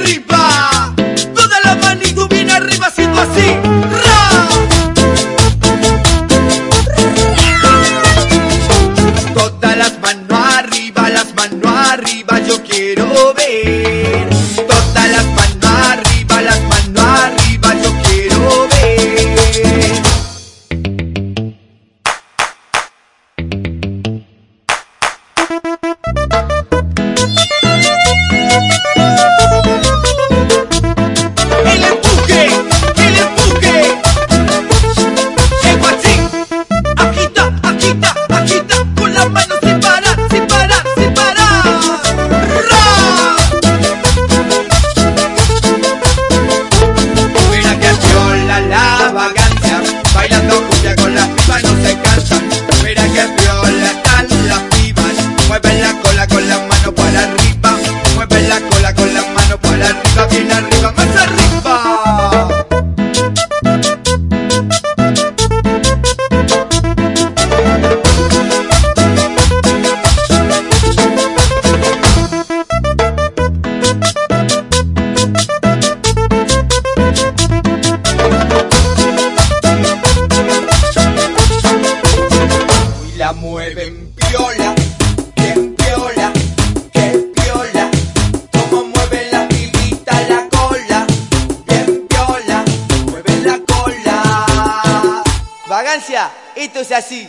arriba. Cumbia con las pibas no se cansan. Mira que viola están las pibas, mueven la cola con las manos para arriba, mueven la cola con las manos para arriba, bien arriba, más arriba. Mueven piola, bien piola, que piola, como mueve la pibita la cola, bien piola, mueve la cola. Vagancia, esto es así.